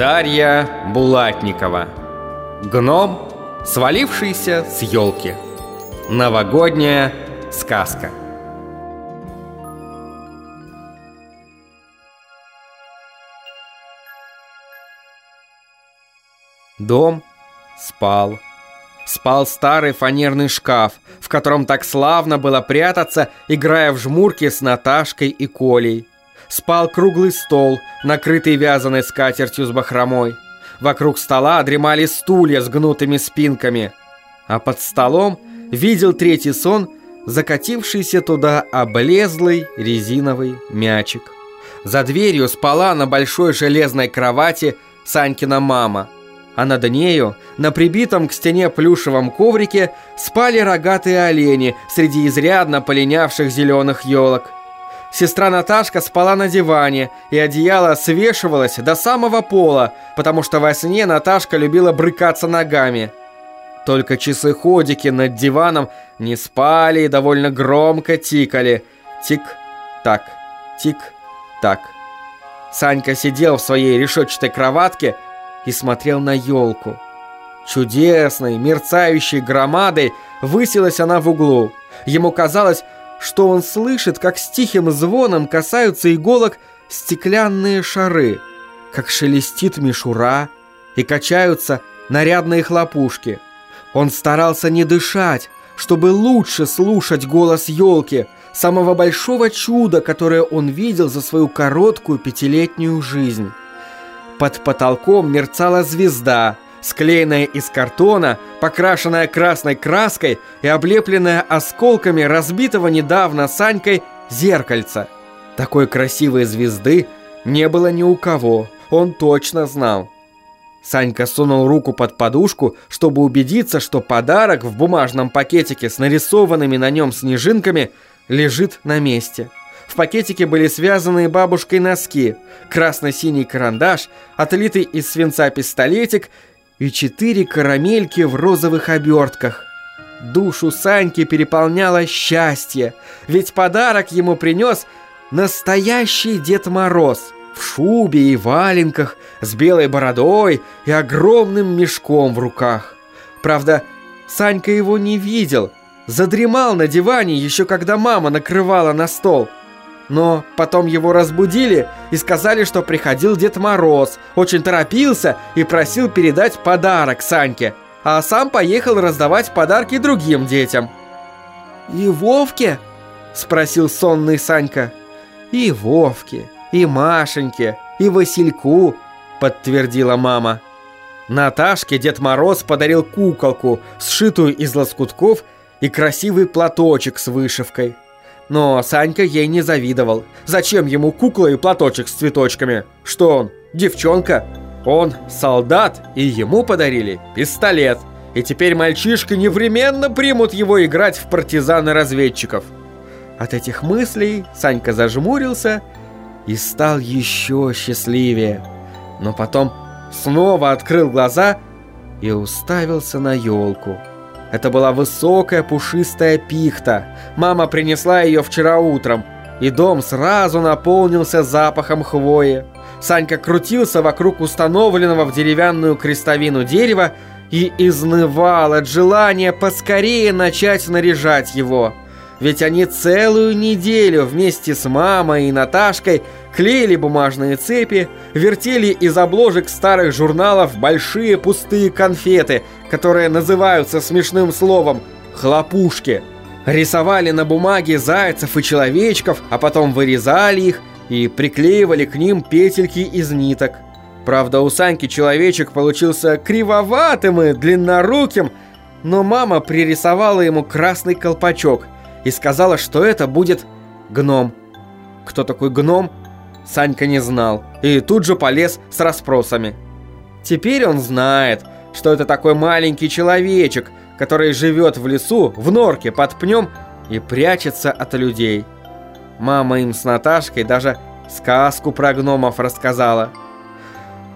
Дарья Булатникова Гном, свалившийся с елки Новогодняя сказка Дом спал. Спал старый фанерный шкаф, в котором так славно было прятаться, играя в жмурки с Наташкой и Колей. Спал круглый стол, накрытый вязаной скатертью с бахромой. Вокруг стола дремали стулья с гнутыми спинками. А под столом видел третий сон, закатившийся туда облезлый резиновый мячик. За дверью спала на большой железной кровати Санькина мама – а над нею, на прибитом к стене плюшевом коврике, спали рогатые олени среди изрядно полинявших зеленых елок. Сестра Наташка спала на диване, и одеяло свешивалось до самого пола, потому что во сне Наташка любила брыкаться ногами. Только часы-ходики над диваном не спали и довольно громко тикали. Тик-так, тик-так. Санька сидел в своей решетчатой кроватке, и смотрел на елку. Чудесной, мерцающей громадой высилась она в углу. Ему казалось, что он слышит, как с тихим звоном касаются иголок стеклянные шары, как шелестит мишура и качаются нарядные хлопушки. Он старался не дышать, чтобы лучше слушать голос елки, самого большого чуда, которое он видел за свою короткую пятилетнюю жизнь. Под потолком мерцала звезда, склеенная из картона, покрашенная красной краской и облепленная осколками разбитого недавно Санькой зеркальца. Такой красивой звезды не было ни у кого, он точно знал. Санька сунул руку под подушку, чтобы убедиться, что подарок в бумажном пакетике с нарисованными на нем снежинками лежит на месте. В пакетике были связанные бабушкой носки, красно-синий карандаш, отлитый из свинца пистолетик и четыре карамельки в розовых обертках. Душу Саньки переполняло счастье, ведь подарок ему принес настоящий Дед Мороз в шубе и валенках, с белой бородой и огромным мешком в руках. Правда, Санька его не видел, задремал на диване еще когда мама накрывала на стол – но потом его разбудили и сказали, что приходил Дед Мороз, очень торопился и просил передать подарок Саньке, а сам поехал раздавать подарки другим детям. «И Вовке?» – спросил сонный Санька. «И Вовке, и Машеньке, и Васильку», – подтвердила мама. Наташке Дед Мороз подарил куколку, сшитую из лоскутков и красивый платочек с вышивкой – но Санька ей не завидовал. Зачем ему кукла и платочек с цветочками? Что он, девчонка? Он солдат, и ему подарили пистолет. И теперь мальчишки непременно примут его играть в партизаны-разведчиков. От этих мыслей Санька зажмурился и стал еще счастливее. Но потом снова открыл глаза и уставился на елку. Это была высокая пушистая пихта. Мама принесла ее вчера утром, и дом сразу наполнился запахом хвои. Санька крутился вокруг установленного в деревянную крестовину дерева и изнывал от желания поскорее начать наряжать его. Ведь они целую неделю вместе с мамой и Наташкой клеили бумажные цепи, вертели из обложек старых журналов большие пустые конфеты, которые называются смешным словом «хлопушки». Рисовали на бумаге зайцев и человечков, а потом вырезали их и приклеивали к ним петельки из ниток. Правда, у Саньки человечек получился кривоватым и длинноруким, но мама пририсовала ему красный колпачок – и сказала, что это будет гном. Кто такой гном, Санька не знал, и тут же полез с расспросами. Теперь он знает, что это такой маленький человечек, который живет в лесу, в норке, под пнем и прячется от людей. Мама им с Наташкой даже сказку про гномов рассказала.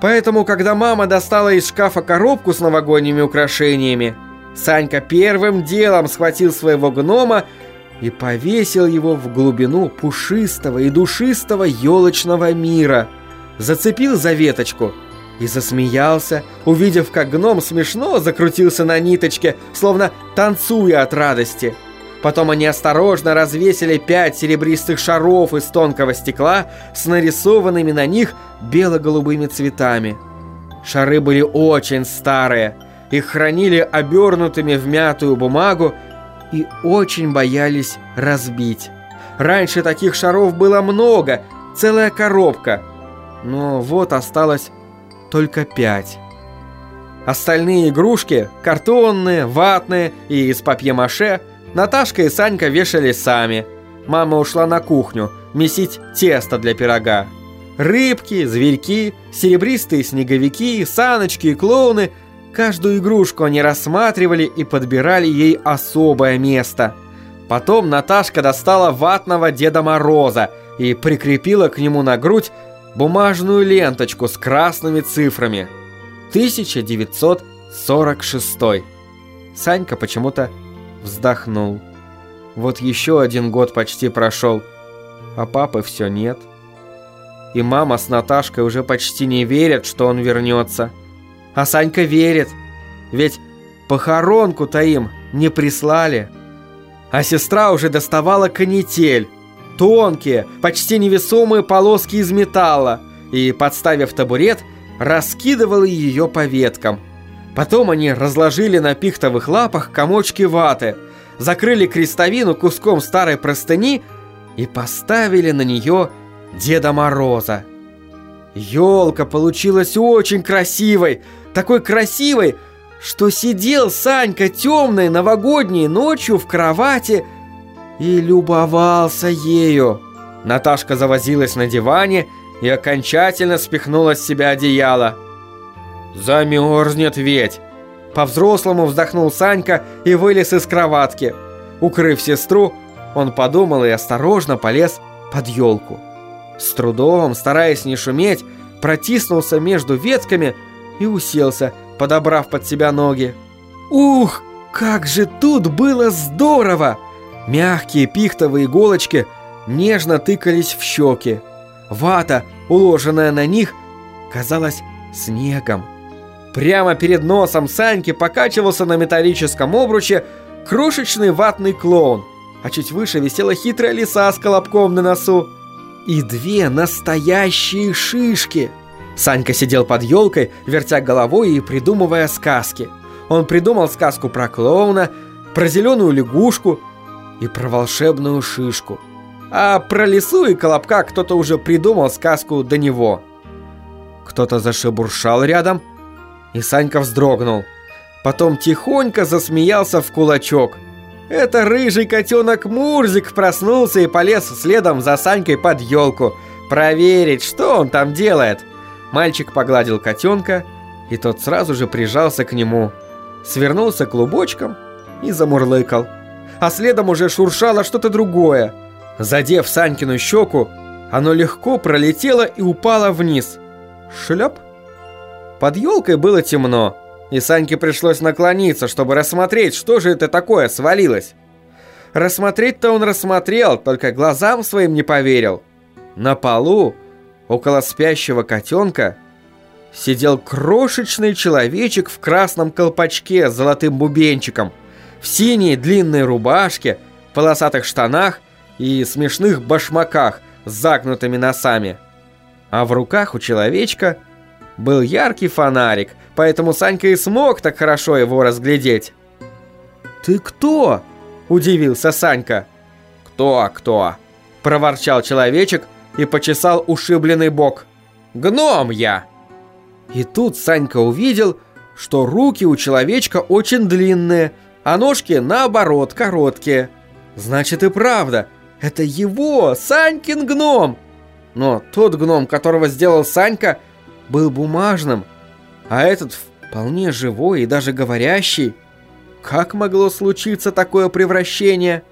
Поэтому, когда мама достала из шкафа коробку с новогодними украшениями, Санька первым делом схватил своего гнома и повесил его в глубину пушистого и душистого елочного мира. Зацепил за веточку и засмеялся, увидев, как гном смешно закрутился на ниточке, словно танцуя от радости. Потом они осторожно развесили пять серебристых шаров из тонкого стекла с нарисованными на них бело-голубыми цветами. Шары были очень старые, их хранили обернутыми в мятую бумагу и очень боялись разбить. Раньше таких шаров было много, целая коробка, но вот осталось только пять. Остальные игрушки, картонные, ватные и из папье-маше, Наташка и Санька вешали сами. Мама ушла на кухню месить тесто для пирога. Рыбки, зверьки, серебристые снеговики, саночки и клоуны – Каждую игрушку они рассматривали и подбирали ей особое место. Потом Наташка достала ватного Деда Мороза и прикрепила к нему на грудь бумажную ленточку с красными цифрами. 1946. Санька почему-то вздохнул. Вот еще один год почти прошел, а папы все нет. И мама с Наташкой уже почти не верят, что он вернется. А Санька верит, ведь похоронку-то им не прислали. А сестра уже доставала канитель, тонкие, почти невесомые полоски из металла, и, подставив табурет, раскидывала ее по веткам. Потом они разложили на пихтовых лапах комочки ваты, закрыли крестовину куском старой простыни и поставили на нее Деда Мороза. Елка получилась очень красивой, такой красивой, что сидел Санька темной новогодней ночью в кровати и любовался ею. Наташка завозилась на диване и окончательно спихнула с себя одеяло. «Замерзнет ведь!» По-взрослому вздохнул Санька и вылез из кроватки. Укрыв сестру, он подумал и осторожно полез под елку. С трудом, стараясь не шуметь, протиснулся между ветками и уселся, подобрав под себя ноги. Ух, как же тут было здорово! Мягкие пихтовые иголочки нежно тыкались в щеки. Вата, уложенная на них, казалась снегом. Прямо перед носом Саньки покачивался на металлическом обруче крошечный ватный клоун, а чуть выше висела хитрая лиса с колобком на носу. И две настоящие шишки – Санька сидел под елкой, вертя головой и придумывая сказки. Он придумал сказку про клоуна, про зеленую лягушку и про волшебную шишку. А про лису и колобка кто-то уже придумал сказку до него. Кто-то зашебуршал рядом, и Санька вздрогнул. Потом тихонько засмеялся в кулачок. Это рыжий котенок Мурзик проснулся и полез следом за Санькой под елку. Проверить, что он там делает. Мальчик погладил котенка, и тот сразу же прижался к нему, свернулся клубочком и замурлыкал. А следом уже шуршало что-то другое. Задев Санькину щеку, оно легко пролетело и упало вниз. Шлеп! Под елкой было темно, и Саньке пришлось наклониться, чтобы рассмотреть, что же это такое свалилось. Рассмотреть-то он рассмотрел, только глазам своим не поверил. На полу Около спящего котенка сидел крошечный человечек в красном колпачке с золотым бубенчиком, в синей длинной рубашке, полосатых штанах и смешных башмаках с загнутыми носами. А в руках у человечка был яркий фонарик, поэтому Санька и смог так хорошо его разглядеть. «Ты кто?» – удивился Санька. «Кто-кто?» – проворчал человечек – и почесал ушибленный бок. «Гном я!» И тут Санька увидел, что руки у человечка очень длинные, а ножки, наоборот, короткие. Значит и правда, это его, Санькин гном! Но тот гном, которого сделал Санька, был бумажным, а этот вполне живой и даже говорящий. Как могло случиться такое превращение?»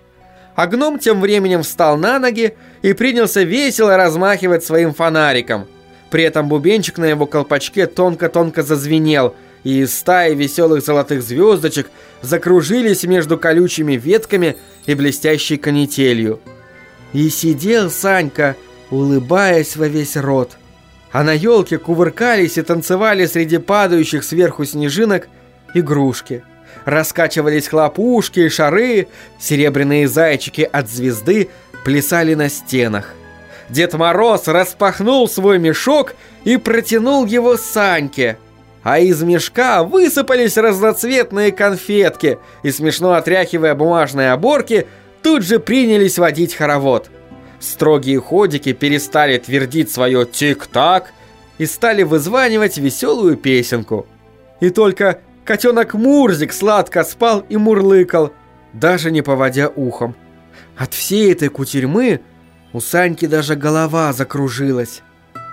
А гном тем временем встал на ноги и принялся весело размахивать своим фонариком. При этом бубенчик на его колпачке тонко-тонко зазвенел, и стаи веселых золотых звездочек закружились между колючими ветками и блестящей канителью. И сидел Санька, улыбаясь во весь рот. а на елке кувыркались и танцевали среди падающих сверху снежинок игрушки. Раскачивались хлопушки и шары, серебряные зайчики от звезды плясали на стенах. Дед Мороз распахнул свой мешок и протянул его Саньке. А из мешка высыпались разноцветные конфетки и, смешно отряхивая бумажные оборки, тут же принялись водить хоровод. Строгие ходики перестали твердить свое «тик-так» и стали вызванивать веселую песенку. И только котенок Мурзик сладко спал и мурлыкал, даже не поводя ухом. От всей этой кутерьмы у Саньки даже голова закружилась.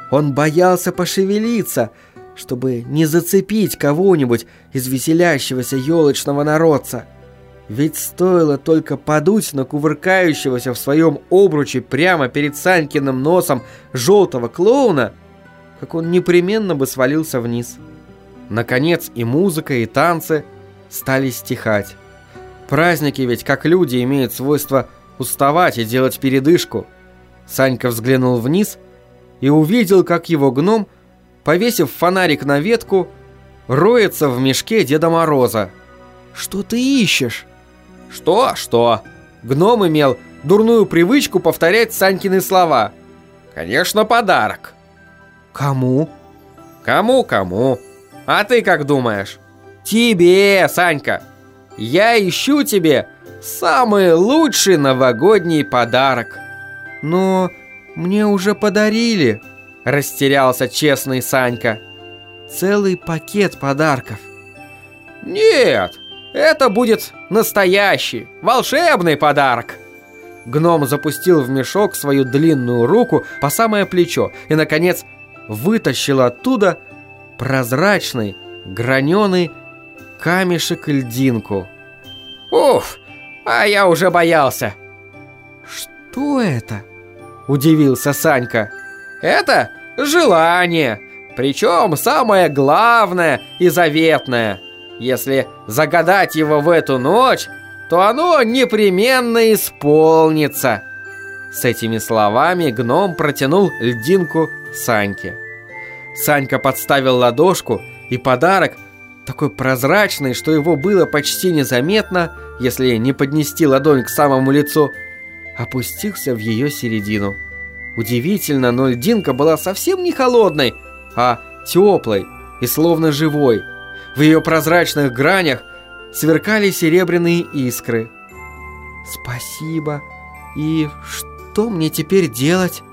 Он боялся пошевелиться, чтобы не зацепить кого-нибудь из веселящегося елочного народца. Ведь стоило только подуть на кувыркающегося в своем обруче прямо перед Санькиным носом желтого клоуна, как он непременно бы свалился вниз. Наконец и музыка, и танцы стали стихать. Праздники ведь, как люди, имеют свойство уставать и делать передышку. Санька взглянул вниз и увидел, как его гном, повесив фонарик на ветку, роется в мешке Деда Мороза. «Что ты ищешь?» Что? Что? Гном имел дурную привычку повторять Санькины слова. Конечно, подарок. Кому? Кому-кому? А ты как думаешь? Тебе, Санька. Я ищу тебе самый лучший новогодний подарок. Но мне уже подарили, растерялся честный Санька. Целый пакет подарков. Нет, это будет настоящий, волшебный подарок. Гном запустил в мешок свою длинную руку по самое плечо и, наконец, вытащил оттуда прозрачный, граненый камешек-льдинку. «Уф, а я уже боялся!» «Что это?» – удивился Санька. «Это желание, причем самое главное и заветное – если загадать его в эту ночь, то оно непременно исполнится. С этими словами гном протянул льдинку Саньке. Санька подставил ладошку, и подарок, такой прозрачный, что его было почти незаметно, если не поднести ладонь к самому лицу, опустился в ее середину. Удивительно, но льдинка была совсем не холодной, а теплой и словно живой – в ее прозрачных гранях сверкали серебряные искры. «Спасибо. И что мне теперь делать?»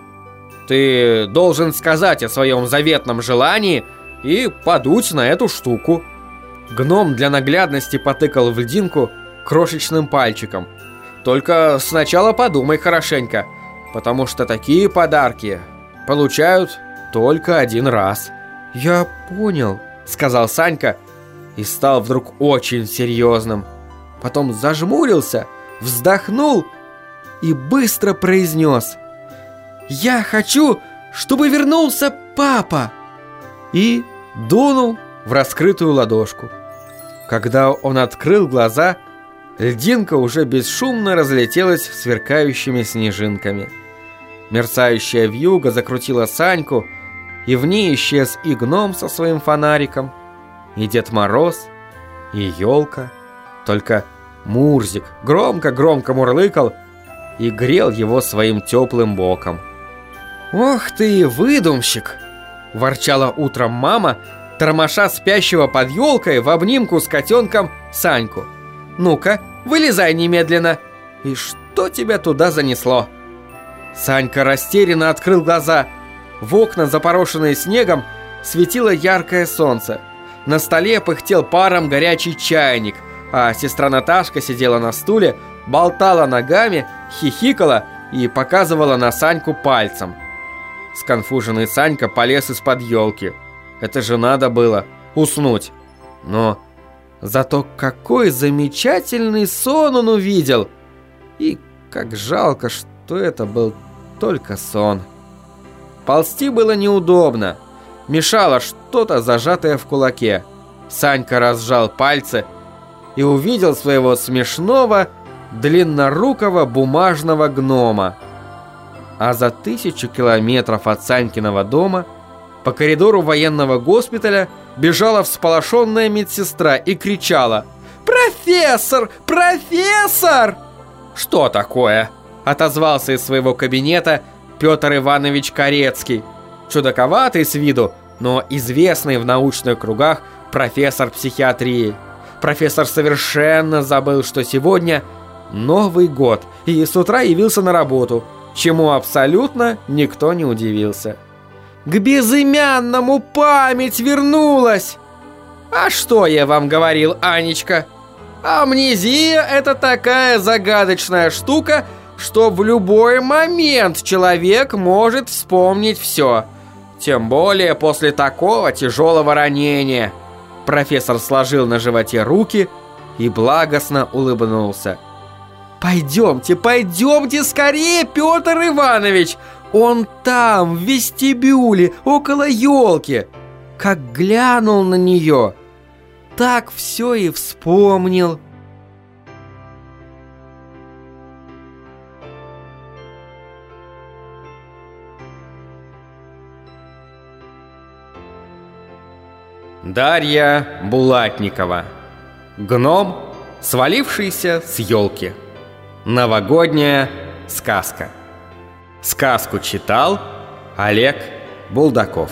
«Ты должен сказать о своем заветном желании и подуть на эту штуку». Гном для наглядности потыкал в льдинку крошечным пальчиком. «Только сначала подумай хорошенько, потому что такие подарки получают только один раз». «Я понял», — сказал Санька, и стал вдруг очень серьезным. Потом зажмурился, вздохнул и быстро произнес «Я хочу, чтобы вернулся папа!» и дунул в раскрытую ладошку. Когда он открыл глаза, льдинка уже бесшумно разлетелась сверкающими снежинками. Мерцающая вьюга закрутила Саньку, и в ней исчез и гном со своим фонариком, и Дед Мороз, и елка. Только Мурзик громко-громко мурлыкал и грел его своим теплым боком. «Ох ты, выдумщик!» – ворчала утром мама, тормоша спящего под елкой в обнимку с котенком Саньку. «Ну-ка, вылезай немедленно!» «И что тебя туда занесло?» Санька растерянно открыл глаза. В окна, запорошенные снегом, светило яркое солнце. На столе пыхтел паром горячий чайник, а сестра Наташка сидела на стуле, болтала ногами, хихикала и показывала на Саньку пальцем. Сконфуженный Санька полез из-под елки. Это же надо было уснуть. Но зато какой замечательный сон он увидел! И как жалко, что это был только сон. Ползти было неудобно мешало что-то зажатое в кулаке. Санька разжал пальцы и увидел своего смешного, длиннорукого бумажного гнома. А за тысячу километров от Санькиного дома По коридору военного госпиталя бежала всполошенная медсестра и кричала «Профессор! Профессор!» «Что такое?» – отозвался из своего кабинета Петр Иванович Корецкий. Чудаковатый с виду, но известный в научных кругах профессор психиатрии. Профессор совершенно забыл, что сегодня Новый год, и с утра явился на работу, чему абсолютно никто не удивился. К безымянному память вернулась! А что я вам говорил, Анечка? Амнезия – это такая загадочная штука, что в любой момент человек может вспомнить все. Тем более после такого тяжелого ранения. Профессор сложил на животе руки и благостно улыбнулся. «Пойдемте, пойдемте скорее, Петр Иванович! Он там, в вестибюле, около елки!» Как глянул на нее, так все и вспомнил. Дарья Булатникова Гном, свалившийся с елки Новогодняя сказка Сказку читал Олег Булдаков